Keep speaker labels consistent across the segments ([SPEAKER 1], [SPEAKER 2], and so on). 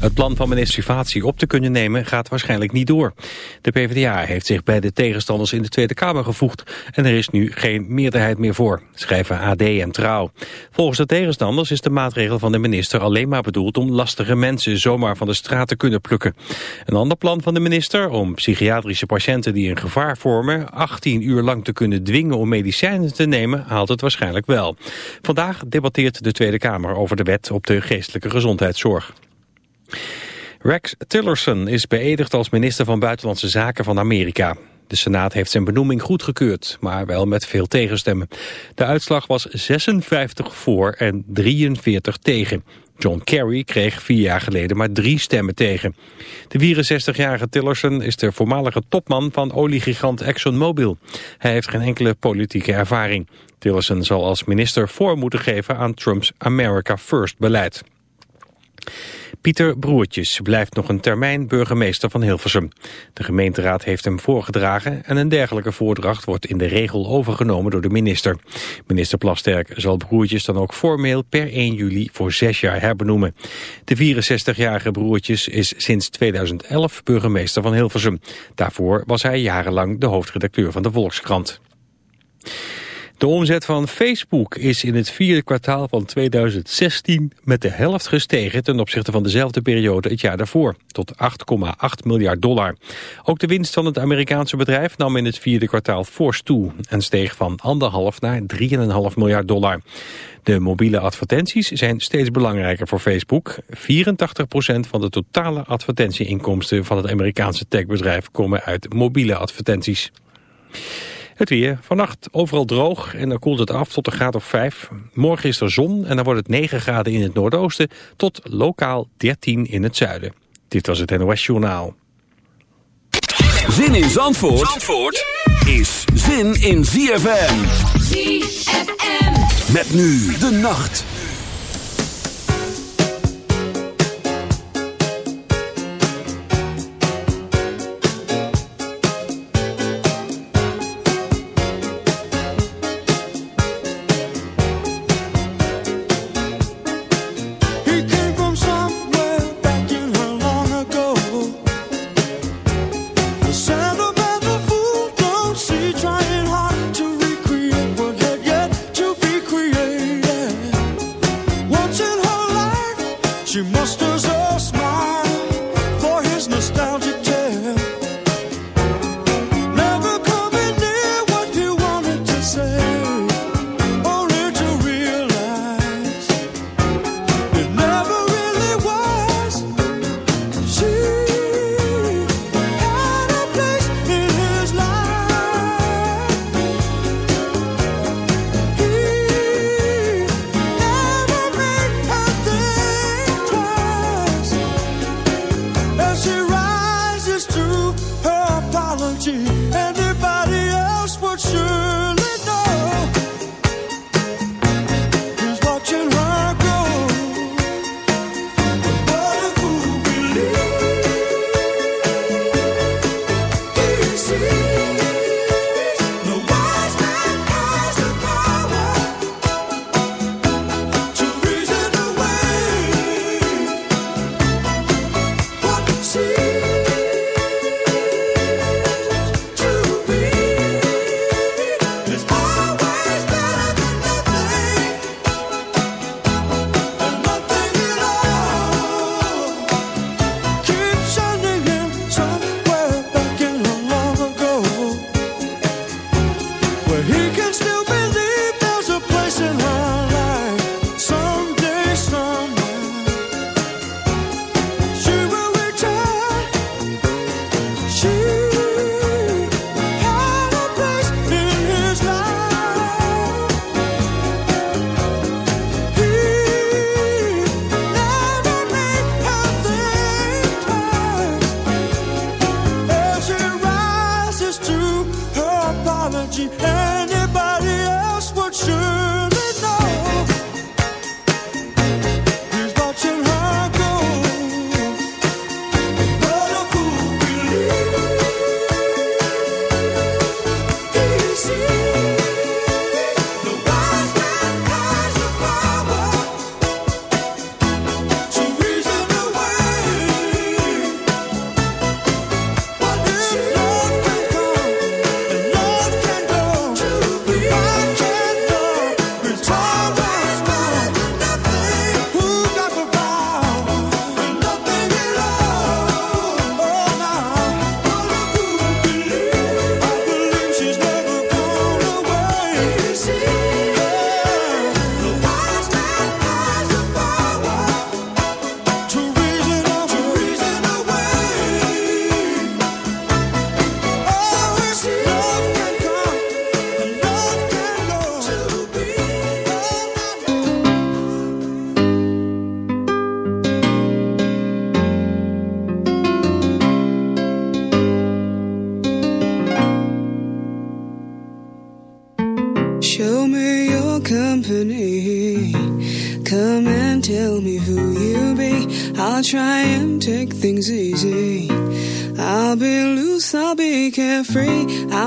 [SPEAKER 1] Het plan van minister op te kunnen nemen gaat waarschijnlijk niet door. De PvdA heeft zich bij de tegenstanders in de Tweede Kamer gevoegd... en er is nu geen meerderheid meer voor, schrijven AD en Trouw. Volgens de tegenstanders is de maatregel van de minister alleen maar bedoeld... om lastige mensen zomaar van de straat te kunnen plukken. Een ander plan van de minister om psychiatrische patiënten die een gevaar vormen... 18 uur lang te kunnen dwingen om medicijnen te nemen, haalt het waarschijnlijk wel. Vandaag debatteert de Tweede Kamer over de wet op de geestelijke gezondheidszorg. Rex Tillerson is beëdigd als minister van Buitenlandse Zaken van Amerika. De Senaat heeft zijn benoeming goedgekeurd, maar wel met veel tegenstemmen. De uitslag was 56 voor en 43 tegen. John Kerry kreeg vier jaar geleden maar drie stemmen tegen. De 64-jarige Tillerson is de voormalige topman van oliegigant ExxonMobil. Hij heeft geen enkele politieke ervaring. Tillerson zal als minister voor moeten geven aan Trumps America First beleid. Pieter Broertjes blijft nog een termijn burgemeester van Hilversum. De gemeenteraad heeft hem voorgedragen en een dergelijke voordracht wordt in de regel overgenomen door de minister. Minister Plasterk zal Broertjes dan ook formeel per 1 juli voor zes jaar herbenoemen. De 64-jarige Broertjes is sinds 2011 burgemeester van Hilversum. Daarvoor was hij jarenlang de hoofdredacteur van de Volkskrant. De omzet van Facebook is in het vierde kwartaal van 2016 met de helft gestegen ten opzichte van dezelfde periode het jaar daarvoor, tot 8,8 miljard dollar. Ook de winst van het Amerikaanse bedrijf nam in het vierde kwartaal fors toe en steeg van 1,5 naar 3,5 miljard dollar. De mobiele advertenties zijn steeds belangrijker voor Facebook. 84% van de totale advertentieinkomsten van het Amerikaanse techbedrijf komen uit mobiele advertenties. Het weer. Vannacht overal droog en dan koelt het af tot een graad of 5. Morgen is er zon en dan wordt het 9 graden in het noordoosten tot lokaal 13 in het zuiden. Dit was het NOS Journaal.
[SPEAKER 2] Zin in Zandvoort, Zandvoort is zin in ZFM. ZFM. Met nu de nacht.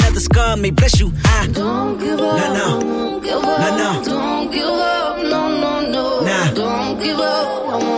[SPEAKER 3] another
[SPEAKER 4] scar may bless you. I
[SPEAKER 5] don't give up.
[SPEAKER 4] Nah, no.
[SPEAKER 5] Nah, no. Nah,
[SPEAKER 4] no.
[SPEAKER 5] Don't give up. No, no, no.
[SPEAKER 4] Nah.
[SPEAKER 5] Don't give up.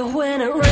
[SPEAKER 3] when it rains.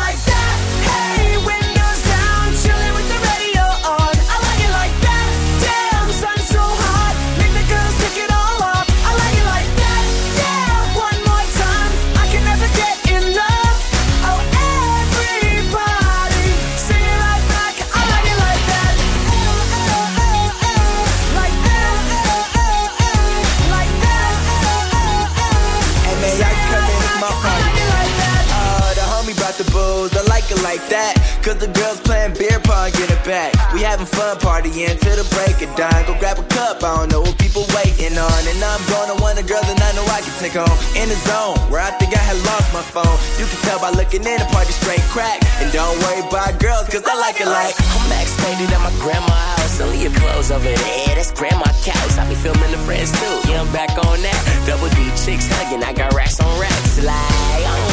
[SPEAKER 6] like that.
[SPEAKER 7] Cause the girls playing beer pong, get it back. We having fun partying till the break of dawn. Go grab a cup, I don't know what people waiting on. And I'm gonna want a girl that I know I can take home. In the zone, where I think I had lost my phone. You can tell by looking in, the party straight crack. And don't worry about girls, cause I like it like.
[SPEAKER 8] I'm max painted at my grandma's house. Only your clothes over there, that's grandma couch. I be filming the friends too. Yeah, I'm back on that. Double D chicks hugging, I got racks on racks. Like, oh.